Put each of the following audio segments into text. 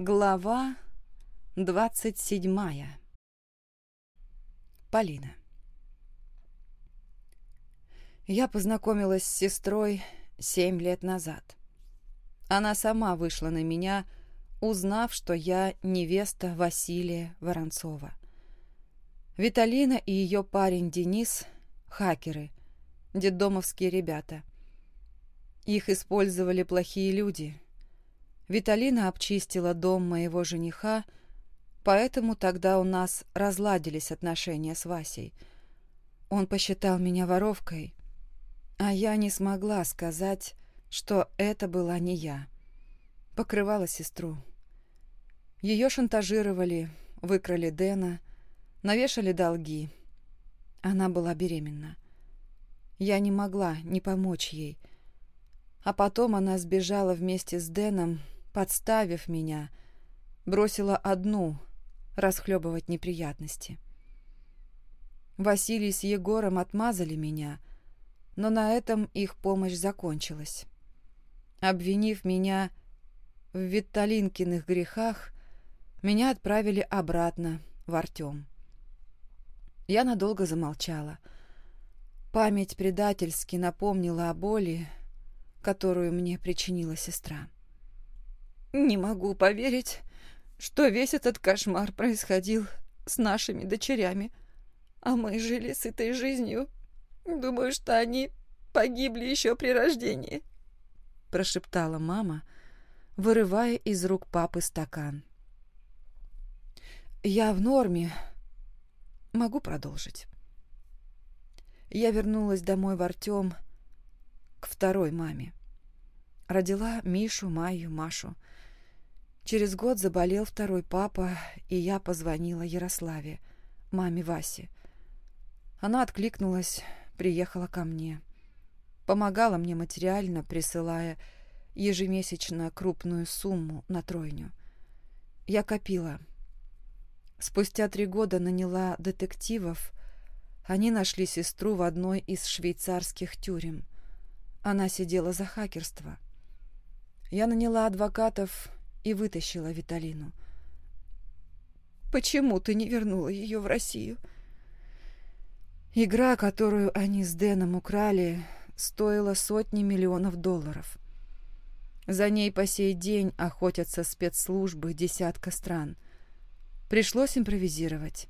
Глава двадцать седьмая. Полина. Я познакомилась с сестрой семь лет назад. Она сама вышла на меня, узнав, что я невеста Василия Воронцова. Виталина и ее парень Денис – хакеры, детдомовские ребята. Их использовали плохие люди – Виталина обчистила дом моего жениха, поэтому тогда у нас разладились отношения с Васей. Он посчитал меня воровкой, а я не смогла сказать, что это была не я. Покрывала сестру. Ее шантажировали, выкрали Дэна, навешали долги. Она была беременна. Я не могла не помочь ей. А потом она сбежала вместе с Дэном подставив меня, бросила одну расхлебывать неприятности. Василий с Егором отмазали меня, но на этом их помощь закончилась. Обвинив меня в Витталинкиных грехах, меня отправили обратно в Артем. Я надолго замолчала. Память предательски напомнила о боли, которую мне причинила сестра. Не могу поверить, что весь этот кошмар происходил с нашими дочерями, а мы жили с этой жизнью. Думаю, что они погибли еще при рождении», — прошептала мама, вырывая из рук папы стакан. «Я в норме. Могу продолжить». Я вернулась домой в Артем к второй маме. Родила Мишу, Майю, Машу — Через год заболел второй папа, и я позвонила Ярославе, маме Васи. Она откликнулась, приехала ко мне. Помогала мне материально, присылая ежемесячно крупную сумму на тройню. Я копила. Спустя три года наняла детективов. Они нашли сестру в одной из швейцарских тюрем. Она сидела за хакерство. Я наняла адвокатов и вытащила Виталину. «Почему ты не вернула ее в Россию?» Игра, которую они с Дэном украли, стоила сотни миллионов долларов. За ней по сей день охотятся спецслужбы десятка стран. Пришлось импровизировать.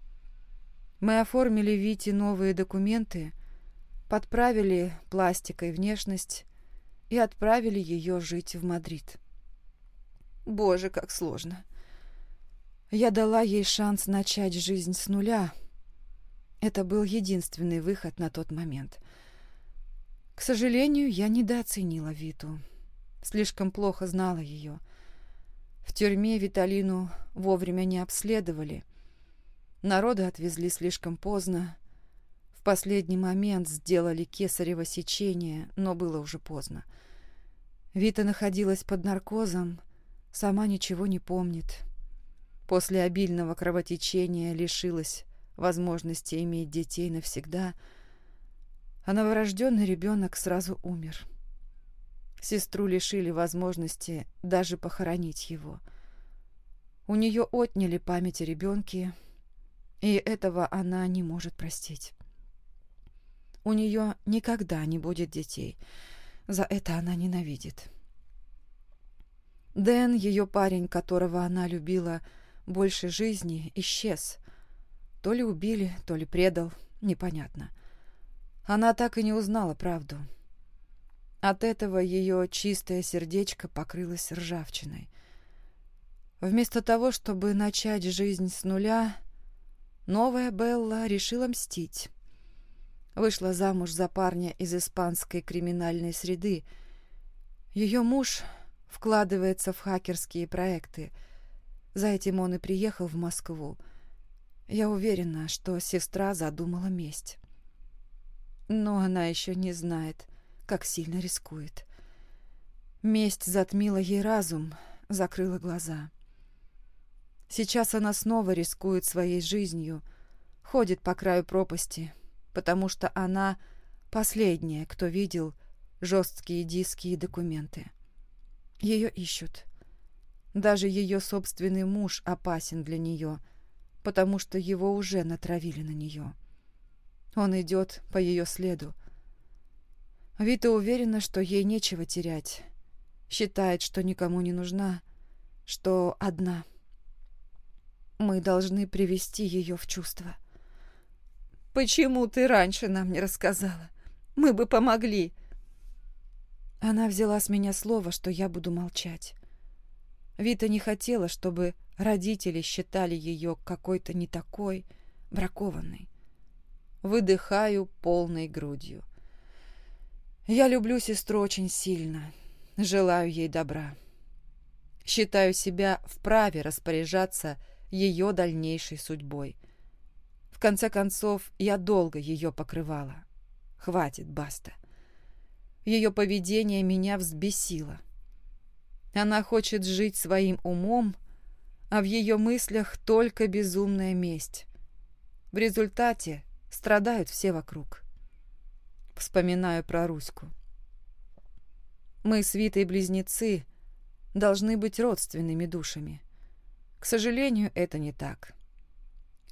Мы оформили Вите новые документы, подправили пластикой внешность и отправили ее жить в Мадрид. Боже, как сложно. Я дала ей шанс начать жизнь с нуля. Это был единственный выход на тот момент. К сожалению, я недооценила Виту. Слишком плохо знала ее. В тюрьме Виталину вовремя не обследовали. Народы отвезли слишком поздно. В последний момент сделали кесарево сечение, но было уже поздно. Вита находилась под наркозом, Сама ничего не помнит. После обильного кровотечения лишилась возможности иметь детей навсегда, а новорожденный ребенок сразу умер. Сестру лишили возможности даже похоронить его. У нее отняли память о и этого она не может простить. У нее никогда не будет детей. За это она ненавидит. Дэн, ее парень, которого она любила больше жизни, исчез. То ли убили, то ли предал, непонятно. Она так и не узнала правду. От этого ее чистое сердечко покрылось ржавчиной. Вместо того, чтобы начать жизнь с нуля, новая Белла решила мстить. Вышла замуж за парня из испанской криминальной среды. Ее муж вкладывается в хакерские проекты. За этим он и приехал в Москву. Я уверена, что сестра задумала месть. Но она еще не знает, как сильно рискует. Месть затмила ей разум, закрыла глаза. Сейчас она снова рискует своей жизнью, ходит по краю пропасти, потому что она последняя, кто видел жесткие диски и документы. Ее ищут. Даже ее собственный муж опасен для нее, потому что его уже натравили на нее. Он идет по ее следу. Вита уверена, что ей нечего терять. Считает, что никому не нужна, что одна. Мы должны привести ее в чувство. «Почему ты раньше нам не рассказала? Мы бы помогли!» Она взяла с меня слово, что я буду молчать. Вита не хотела, чтобы родители считали ее какой-то не такой, бракованной. Выдыхаю полной грудью. Я люблю сестру очень сильно, желаю ей добра. Считаю себя вправе распоряжаться ее дальнейшей судьбой. В конце концов, я долго ее покрывала. Хватит, баста. Ее поведение меня взбесило. Она хочет жить своим умом, а в ее мыслях только безумная месть. В результате страдают все вокруг. Вспоминаю про Руську. Мы с Витой близнецы должны быть родственными душами. К сожалению, это не так.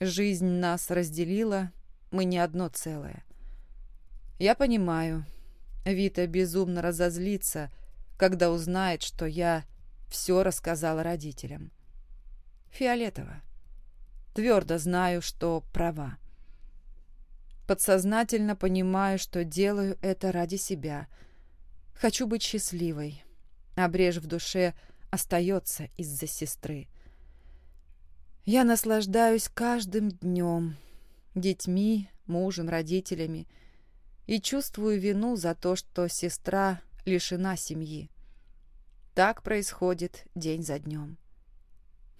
Жизнь нас разделила, мы не одно целое. Я понимаю, Вита безумно разозлится, когда узнает, что я все рассказала родителям. Фиолетово. Твердо знаю, что права. Подсознательно понимаю, что делаю это ради себя. Хочу быть счастливой, брешь в душе остается из-за сестры. Я наслаждаюсь каждым днем, детьми, мужем, родителями и чувствую вину за то, что сестра лишена семьи. Так происходит день за днем.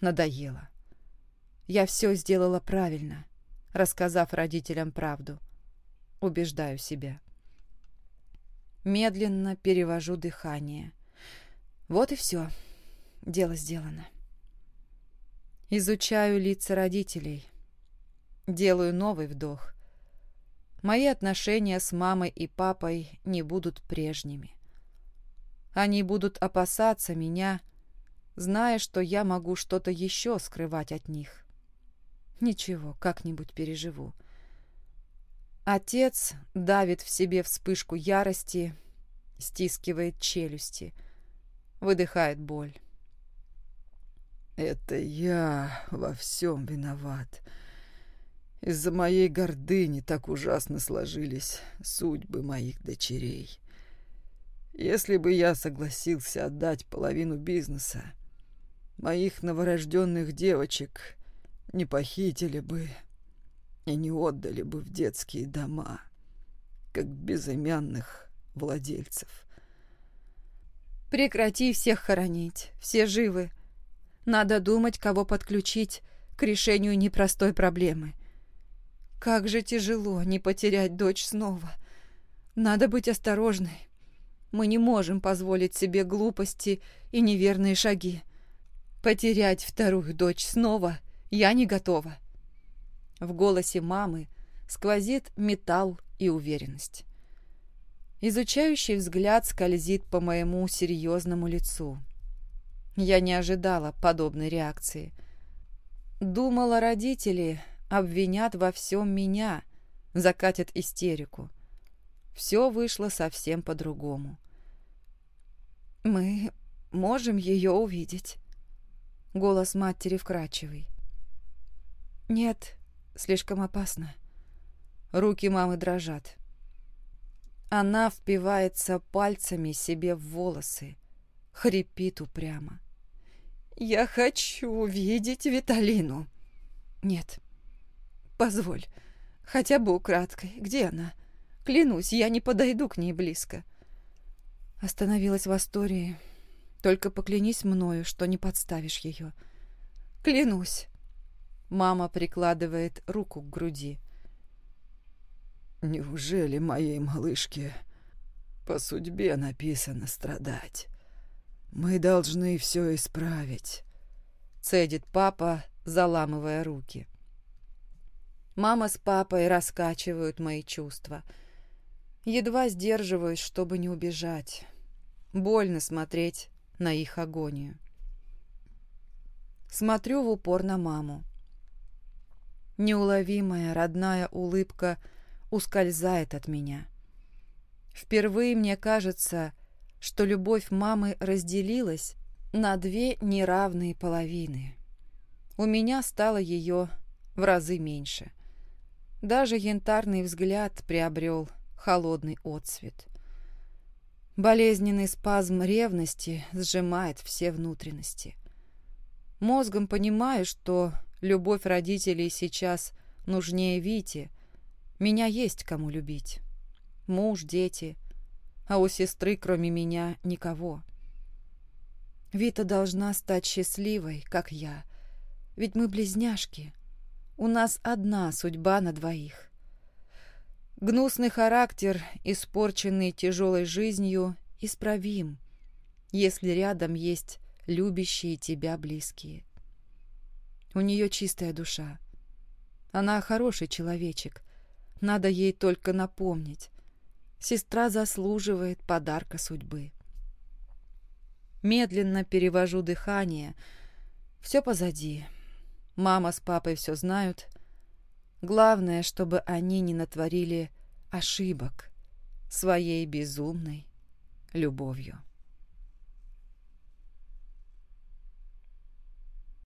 Надоело. Я все сделала правильно, рассказав родителям правду. Убеждаю себя. Медленно перевожу дыхание. Вот и все. Дело сделано. Изучаю лица родителей. Делаю новый вдох. Мои отношения с мамой и папой не будут прежними. Они будут опасаться меня, зная, что я могу что-то еще скрывать от них. Ничего, как-нибудь переживу. Отец давит в себе вспышку ярости, стискивает челюсти, выдыхает боль. «Это я во всем виноват. Из-за моей гордыни так ужасно сложились судьбы моих дочерей. Если бы я согласился отдать половину бизнеса, моих новорожденных девочек не похитили бы и не отдали бы в детские дома, как безымянных владельцев. Прекрати всех хоронить, все живы. Надо думать, кого подключить к решению непростой проблемы. Как же тяжело не потерять дочь снова. Надо быть осторожной. Мы не можем позволить себе глупости и неверные шаги. Потерять вторую дочь снова я не готова. В голосе мамы сквозит металл и уверенность. Изучающий взгляд скользит по моему серьезному лицу. Я не ожидала подобной реакции. Думала, родители обвинят во всем меня, закатят истерику все вышло совсем по-другому. «Мы можем ее увидеть?» Голос матери вкрадчивый. «Нет, слишком опасно». Руки мамы дрожат. Она впивается пальцами себе в волосы, хрипит упрямо. «Я хочу видеть Виталину!» «Нет, позволь, хотя бы украдкой. Где она?» Клянусь, я не подойду к ней близко. Остановилась в Астории. Только поклянись мною, что не подставишь ее. Клянусь. Мама прикладывает руку к груди. Неужели моей малышке по судьбе написано страдать? Мы должны все исправить. Цедит папа, заламывая руки. Мама с папой раскачивают мои чувства — Едва сдерживаюсь, чтобы не убежать. Больно смотреть на их агонию. Смотрю в упор на маму. Неуловимая родная улыбка ускользает от меня. Впервые мне кажется, что любовь мамы разделилась на две неравные половины. У меня стало ее в разы меньше. Даже янтарный взгляд приобрел холодный отцвет. Болезненный спазм ревности сжимает все внутренности. Мозгом понимаю, что любовь родителей сейчас нужнее Вити. Меня есть кому любить. Муж, дети. А у сестры, кроме меня, никого. Вита должна стать счастливой, как я. Ведь мы близняшки. У нас одна судьба на двоих. Гнусный характер, испорченный тяжелой жизнью, исправим, если рядом есть любящие тебя близкие. У нее чистая душа. Она хороший человечек. Надо ей только напомнить. Сестра заслуживает подарка судьбы. Медленно перевожу дыхание. Все позади. Мама с папой все знают. Главное, чтобы они не натворили ошибок своей безумной любовью.